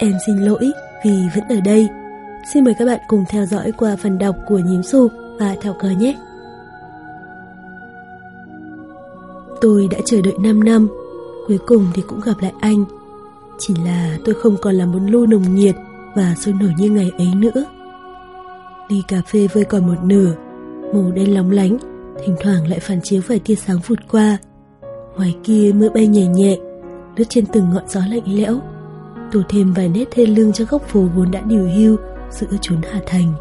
Em xin lỗi vì vẫn ở đây. Xin mời các bạn cùng theo dõi qua phần đọc của Nhím Xu và Thảo Cờ nhé. Tôi đã chờ đợi 5 năm, cuối cùng thì cũng gặp lại anh. Chỉ là tôi không còn là một lu nồng nhiệt và sôi nổi như ngày ấy nữa. Ly cà phê vơi còn một nửa, màu đen lóng lánh, thỉnh thoảng lại phản chiếu vài tia sáng vụt qua. Ngoài kia mưa bay nhẹ nhẹ, lướt trên từng ngọn gió lạnh lẽo, tổ thêm vài nét thê lương cho góc phố vốn đã điều hưu giữa chốn Hà Thành.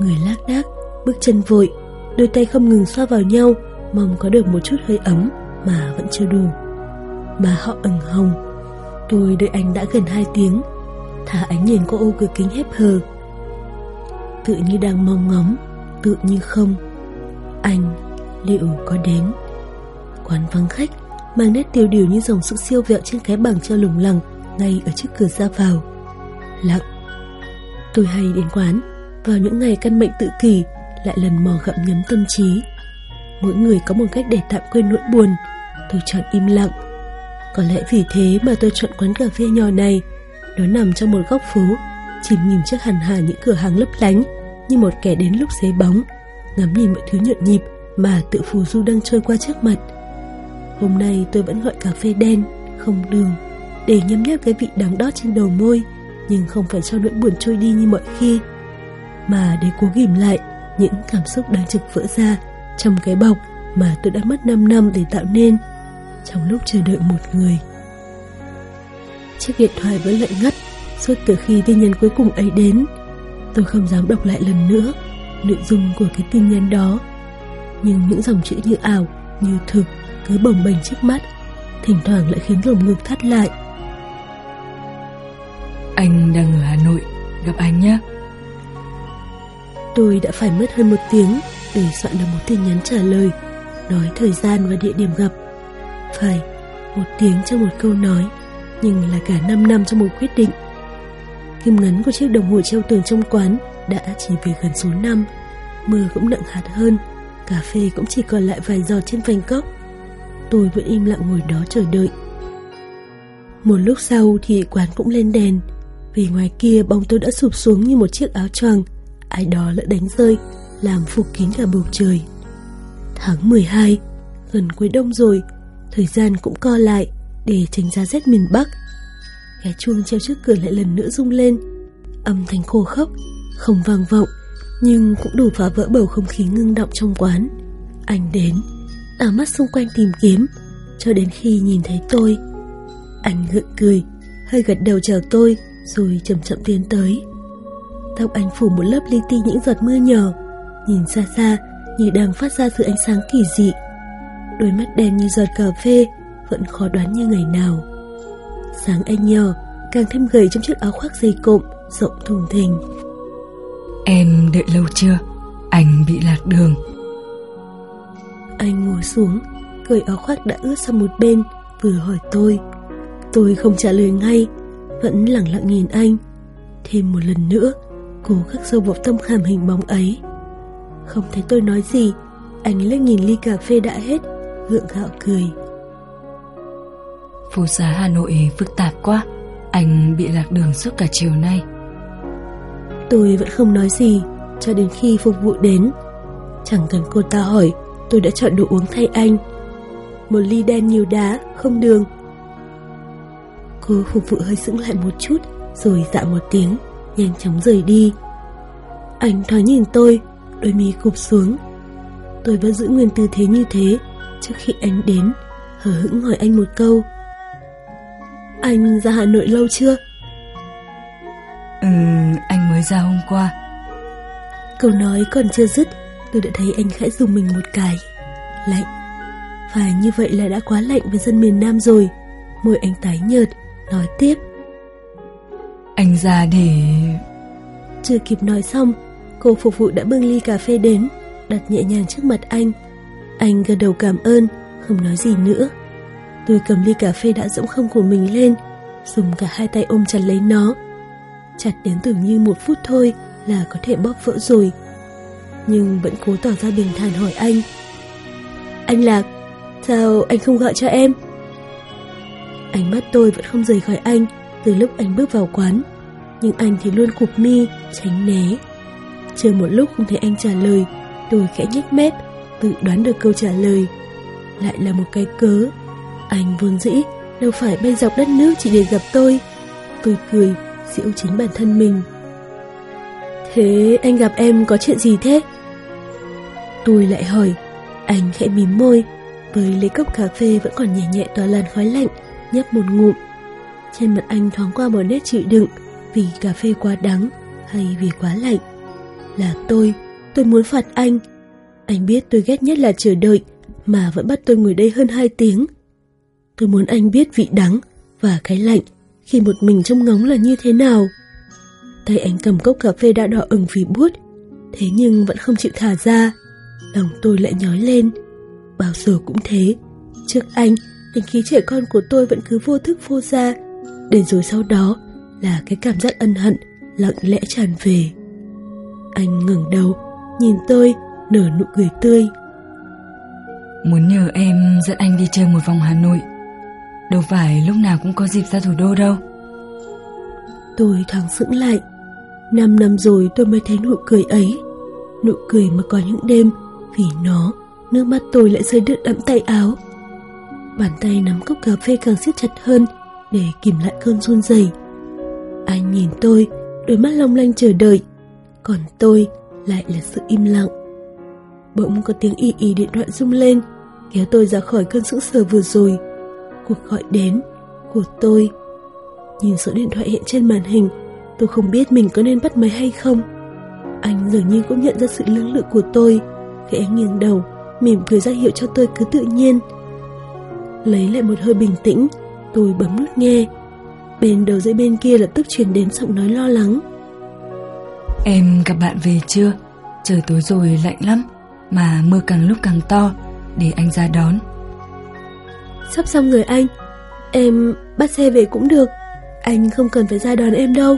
Người lác đác, bước chân vội, đôi tay không ngừng xoa vào nhau, mong có được một chút hơi ấm mà vẫn chưa đủ. Mà họ ửng hồng. Tôi đợi anh đã gần hai tiếng, thả ánh nhìn qua ô cửa kính hép hờ. Tự như đang mong ngóng, tự như không. Anh liệu có đến? Quán vắng khách, mang nét tiêu điều như dòng sự siêu vẹo trên cái bằng treo lủng lẳng ngay ở trước cửa ra vào. Lặng. Tôi hay đến quán, vào những ngày căn bệnh tự kỷ, lại lần mò gặm nhấm tâm trí. Mỗi người có một cách để tạm quên nỗi buồn, tôi chọn im lặng. Có lẽ vì thế mà tôi chọn quán cà phê nhỏ này. Nó nằm trong một góc phố, chìm nhìn trước hẳn hà những cửa hàng lấp lánh, như một kẻ đến lúc xế bóng, ngắm nhìn mọi thứ nhộn nhịp mà tự phù du đang trôi qua trước mặt. Hôm nay tôi vẫn gọi cà phê đen, không đường để nhấm nháp cái vị đắng đót trên đầu môi nhưng không phải cho nỗi buồn trôi đi như mọi khi mà để cố ghim lại những cảm xúc đang trực vỡ ra trong cái bọc mà tôi đã mất 5 năm để tạo nên trong lúc chờ đợi một người. Chiếc điện thoại vẫn lạnh ngắt suốt từ khi tin nhắn cuối cùng ấy đến. Tôi không dám đọc lại lần nữa nội dung của cái tin nhắn đó. Nhưng những dòng chữ như ảo, như thực cứ bồng bềnh trước mắt, thỉnh thoảng lại khiến lồng ngực thắt lại anh đang ở Hà Nội, gặp anh nhé. Tôi đã phải mất hơn một tiếng để soạn được một tin nhắn trả lời, nói thời gian và địa điểm gặp. Phải, một tiếng cho một câu nói, nhưng là cả 5 năm cho một quyết định. Kim ngắn của chiếc đồng hồ treo tường trong quán đã chỉ về gần số 5. Mưa cũng nặng hạt hơn, cà phê cũng chỉ còn lại vài giọt trên phanh cốc. Tôi vẫn im lặng ngồi đó chờ đợi. Một lúc sau thì quán cũng lên đèn, vì ngoài kia bóng tôi đã sụp xuống như một chiếc áo choàng. Ai đó lỡ đánh rơi, Làm phủ kín cả bầu trời. Tháng 12 Gần cuối đông rồi. Thời gian cũng co lại Để tránh ra rét miền Bắc. Cái chuông treo trước cửa lại lần nữa rung lên. Âm thanh khô khốc, Không vang vọng, Nhưng cũng đủ phá vỡ bầu không khí ngưng động trong quán. Anh đến đảo mắt xung quanh tìm kiếm, Cho đến khi nhìn thấy tôi. Anh gượng cười, Hơi gật đầu chào tôi rồi chậm chậm tiến tới. Tóc anh phủ một lớp li ti những giọt mưa nhỏ, nhìn xa xa như đang phát ra sự ánh sáng kỳ dị. Đôi mắt đen như giọt cà phê, vẫn khó đoán như ngày nào. Sáng anh nhỏ, càng thêm gầy trong chiếc áo khoác dày cộm, rộng thùng thình. Em đợi lâu chưa? Anh bị lạc đường. Anh ngồi xuống, cởi áo khoác đã ướt sang một bên, vừa hỏi tôi. Tôi không trả lời ngay, vẫn lặng lặng nhìn anh. Thêm một lần nữa Cố khắc sâu vào tâm khảm hình bóng ấy. Không thấy tôi nói gì Anh liếc nhìn ly cà phê đã hết Gượng gạo cười. Phố xá Hà Nội phức tạp quá Anh bị lạc đường suốt cả chiều nay. Tôi vẫn không nói gì Cho đến khi phục vụ đến. Chẳng cần cô ta hỏi Tôi đã chọn đồ uống thay anh. Một ly đen nhiều đá, không đường Cô phục vụ hơi sững lại một chút Rồi dạ một tiếng Nhanh chóng rời đi. Anh thoáng nhìn tôi Đôi mi cụp xuống. Tôi vẫn giữ nguyên tư thế như thế Trước khi anh đến Hờ hững hỏi anh một câu. Anh ra Hà Nội lâu chưa? Ừ, anh mới ra hôm qua. Câu nói còn chưa dứt Tôi đã thấy anh khẽ dùng mình một cái. Lạnh. Phải như vậy là đã quá lạnh với dân miền Nam rồi. Môi anh tái nhợt nói tiếp Anh ra để... Chưa kịp nói xong, cô phục vụ đã bưng ly cà phê đến, đặt nhẹ nhàng trước mặt anh. Anh gật đầu cảm ơn, không nói gì nữa. Tôi cầm ly cà phê đã rỗng không của mình lên, dùng cả hai tay ôm chặt lấy nó. Chặt đến tưởng như một phút thôi là có thể bóp vỡ rồi. Nhưng vẫn cố tỏ ra bình thản hỏi anh. Anh Lạc, sao anh không gọi cho em? Ánh mắt tôi vẫn không rời khỏi anh từ lúc anh bước vào quán, nhưng anh thì luôn cụp mi, tránh né. Chờ một lúc không thấy anh trả lời, tôi khẽ nhếch mép, tự đoán được câu trả lời. Lại là một cái cớ. Anh vốn dĩ đâu phải bay dọc đất nước chỉ để gặp tôi. Tôi cười, giễu chính bản thân mình. Thế anh gặp em có chuyện gì thế? Tôi lại hỏi, anh khẽ mím môi, với lấy cốc cà phê vẫn còn nhẹ nhẹ tỏa làn khói lạnh, nhấp một ngụm. Trên mặt anh thoáng qua một nét chịu đựng vì cà phê quá đắng hay vì quá lạnh. Là tôi, tôi muốn phạt anh. Anh biết tôi ghét nhất là chờ đợi, mà vẫn bắt tôi ngồi đây hơn 2 tiếng. Tôi muốn anh biết vị đắng và cái lạnh khi một mình trong ngóng là như thế nào. Tay anh cầm cốc cà phê đã đỏ ửng vì bút, thế nhưng vẫn không chịu thả ra. Lòng tôi lại nhói lên. Bao giờ cũng thế, trước anh, tình khí trẻ con của tôi vẫn cứ vô thức vô ra, để rồi sau đó là cái cảm giác ân hận lặng lẽ tràn về. Anh ngẩng đầu, nhìn tôi, nở nụ cười tươi. Muốn nhờ em dẫn anh đi chơi một vòng Hà Nội. Đâu phải lúc nào cũng có dịp ra thủ đô đâu. Tôi thoáng sững lại. Năm năm rồi tôi mới thấy nụ cười ấy. Nụ cười mà có những đêm, vì nó, nước mắt tôi lại rơi đứt đẫm tay áo. Bàn tay nắm cốc cà phê càng siết chặt hơn để kìm lại cơn run rẩy. Anh nhìn tôi, đôi mắt long lanh chờ đợi, còn tôi lại là sự im lặng. Bỗng có tiếng y y điện thoại rung lên, kéo tôi ra khỏi cơn sững sờ vừa rồi. Cuộc gọi đến của tôi. Nhìn số điện thoại hiện trên màn hình, tôi không biết mình có nên bắt máy hay không. Anh dường như cũng nhận ra sự lưỡng lự của tôi, khẽ nghiêng đầu, mỉm cười ra hiệu cho tôi cứ tự nhiên. Lấy lại một hơi bình tĩnh, tôi bấm nút nghe. Bên đầu dây bên kia lập tức truyền đến giọng nói lo lắng. Em gặp bạn về chưa? Trời tối rồi lạnh lắm, mà mưa càng lúc càng to, để anh ra đón. Sắp xong rồi anh, em bắt xe về cũng được, anh không cần phải ra đón em đâu.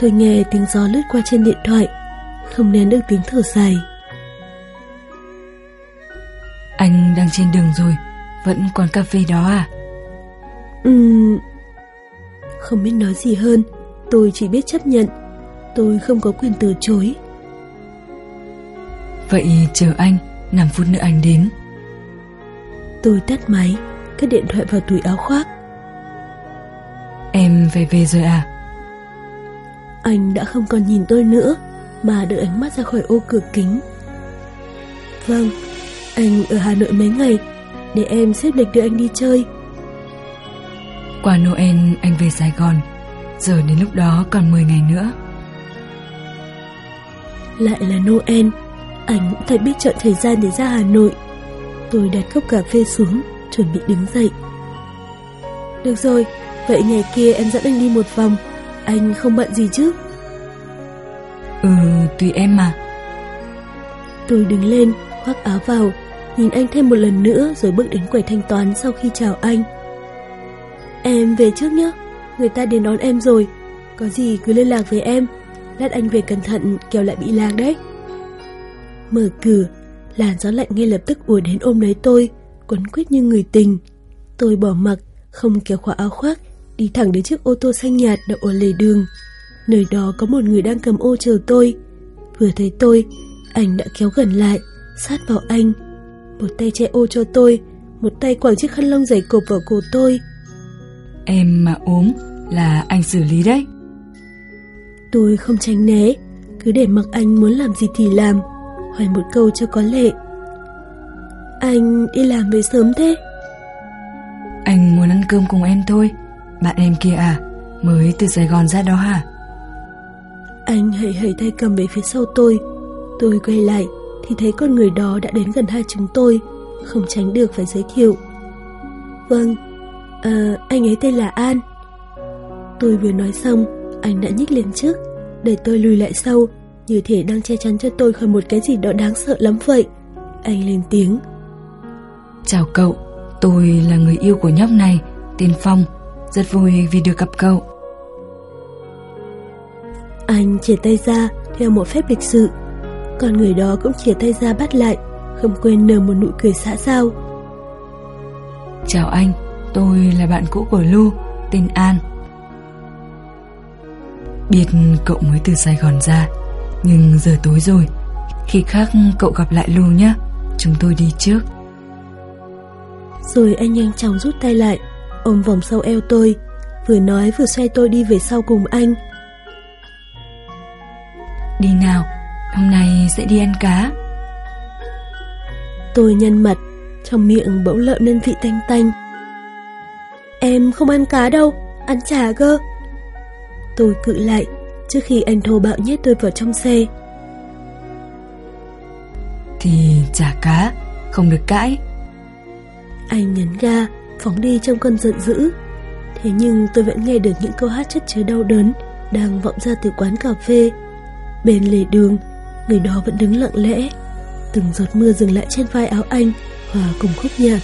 Tôi nghe tiếng gió lướt qua trên điện thoại, không nén được tiếng thở dài. Anh đang trên đường rồi, vẫn còn cà phê đó à? Ừm... Không biết nói gì hơn, tôi chỉ biết chấp nhận. Tôi không có quyền từ chối. Vậy chờ anh, 5 phút nữa anh đến. Tôi tắt máy, cất điện thoại vào túi áo khoác. Em về về rồi à? Anh đã không còn nhìn tôi nữa, mà đưa ánh mắt ra khỏi ô cửa kính. Vâng, anh ở Hà Nội mấy ngày, để em xếp lịch đưa anh đi chơi. Qua Noel anh về Sài Gòn, giờ đến lúc đó còn 10 ngày nữa. Lại là Noel, anh cũng thật biết chọn thời gian để ra Hà Nội. Tôi đặt cốc cà phê xuống, chuẩn bị đứng dậy. Được rồi, vậy ngày kia em dẫn anh đi một vòng, anh không bận gì chứ? Ừ, tùy em mà. Tôi đứng lên, khoác áo vào, nhìn anh thêm một lần nữa rồi bước đến quầy thanh toán sau khi chào anh. Em về trước nhé, người ta đến đón em rồi, có gì cứ liên lạc với em, lát anh về cẩn thận kéo lại bị lạc đấy. Mở cửa, làn gió lạnh ngay lập tức ùa đến ôm lấy tôi, quấn quýt như người tình. Tôi bỏ mặc, không kéo khóa áo khoác, đi thẳng đến chiếc ô tô xanh nhạt đậu ở lề đường. Nơi đó có một người đang cầm ô chờ tôi. Vừa thấy tôi, anh đã kéo gần lại, sát vào anh. Một tay che ô cho tôi, một tay quàng chiếc khăn lông dày cộp vào cổ tôi. Em mà ốm là anh xử lý đấy. Tôi không tránh né, cứ để mặc anh muốn làm gì thì làm, hỏi một câu cho có lệ. Anh đi làm về sớm thế? Anh muốn ăn cơm cùng em thôi. Bạn em kia à, mới từ Sài Gòn ra đó hả? Anh hãy hãy tay cầm về phía sau tôi. Tôi quay lại thì thấy con người đó đã đến gần hai chúng tôi, không tránh được phải giới thiệu. Vâng, à, anh ấy tên là An. Tôi vừa nói xong, anh đã nhích lên trước, để tôi lùi lại sau, như thể đang che chắn cho tôi khỏi một cái gì đó đáng sợ lắm vậy. Anh lên tiếng. Chào cậu, tôi là người yêu của nhóc này, tên Phong. Rất vui vì được gặp cậu. Anh chia tay ra theo một phép lịch sự, còn người đó cũng chia tay ra bắt lại, không quên nở một nụ cười xã giao. Chào anh, tôi là bạn cũ của Lu, tên An. Biết cậu mới từ Sài Gòn ra, nhưng giờ tối rồi. Khi khác cậu gặp lại Lu nhé, chúng tôi đi trước. Rồi anh nhanh chóng rút tay lại, ôm vòng sau eo tôi, vừa nói vừa xoay tôi đi về sau cùng anh. Đi nào, hôm nay sẽ đi ăn cá. Tôi nhăn mặt, trong miệng bỗng lợn lên vị tanh tanh. Em không ăn cá đâu, ăn chả cơ. Tôi cự lại, trước khi anh thô bạo nhét tôi vào trong xe. Thì chả cá, không được cãi. Anh nhấn ga, phóng đi trong cơn giận dữ. Thế nhưng tôi vẫn nghe được những câu hát chất chứa đau đớn đang vọng ra từ quán cà phê. Bên lề đường, người đó vẫn đứng lặng lẽ. Từng giọt mưa dừng lại trên vai áo anh, hòa cùng khúc nhạc.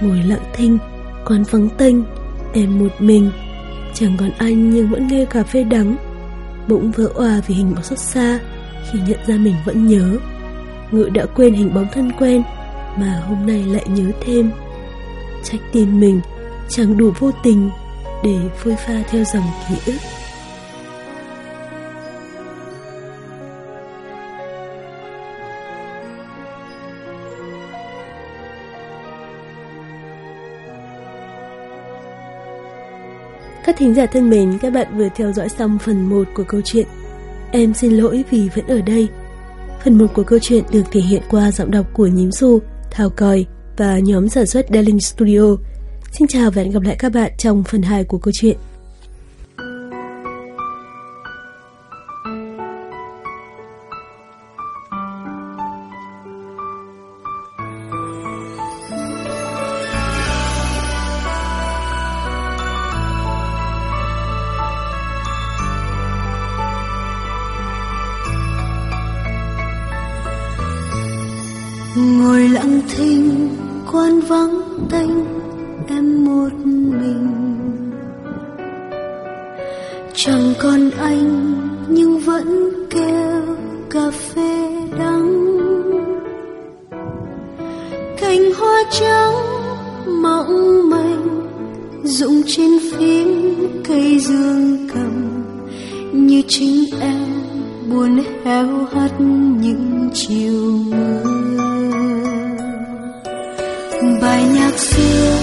Ngồi lặng thinh, quán vắng tênh, em một mình. Chẳng còn anh nhưng vẫn nghe cà phê đắng. Bỗng vỡ òa vì hình bóng xót xa khi nhận ra mình vẫn nhớ. Ngự đã quên hình bóng thân quen mà hôm nay lại nhớ thêm. Trách tim mình chẳng đủ vô tình để phôi pha theo dòng ký ức. Các thính giả thân mến, các bạn vừa theo dõi xong phần 1 của câu chuyện. Em xin lỗi vì vẫn ở đây. Phần 1 của câu chuyện được thể hiện qua giọng đọc của Nhím Xu, Thảo Còi và nhóm sản xuất Darling Studio. Xin chào và hẹn gặp lại các bạn trong phần 2 của câu chuyện. Em một mình. Chẳng còn anh nhưng vẫn kêu cà phê đắng. Cành hoa trắng mỏng manh rụng trên phím cây dương cầm. Như chính em buồn héo hắt những chiều mưa. Bài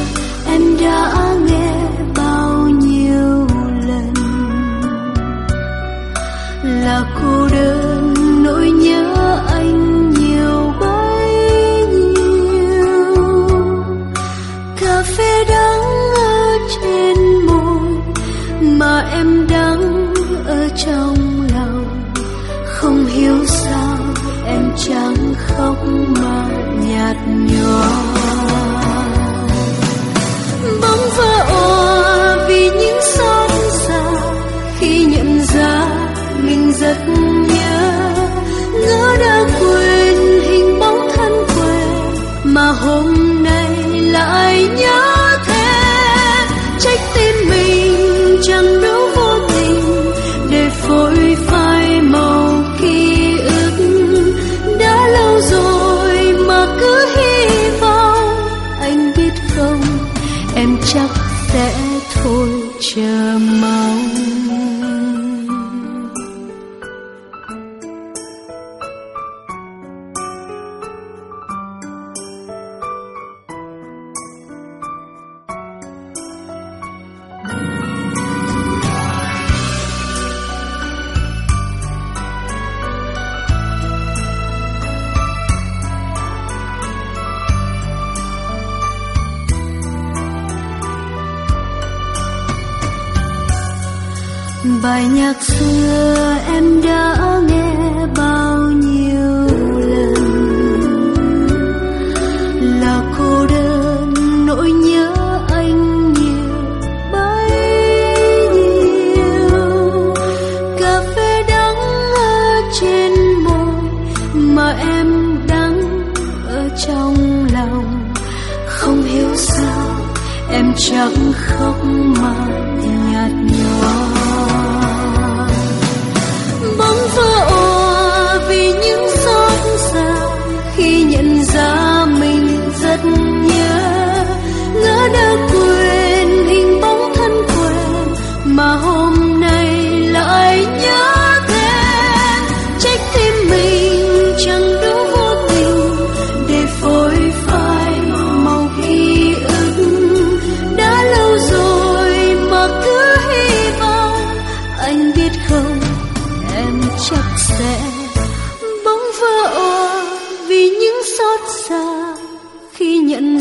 sẽ thôi chờ mong. Bài nhạc xưa em đã nghe bao nhiêu lần. Là cô đơn nỗi nhớ anh nhiều, bấy nhiêu. Cà phê đắng ở trên môi mà em đắng ở trong lòng. Không hiểu sao em chẳng khóc.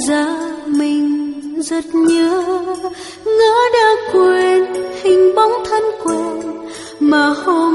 ra mình rất nhớ. Ngỡ đã quên hình bóng thân quen mà hôm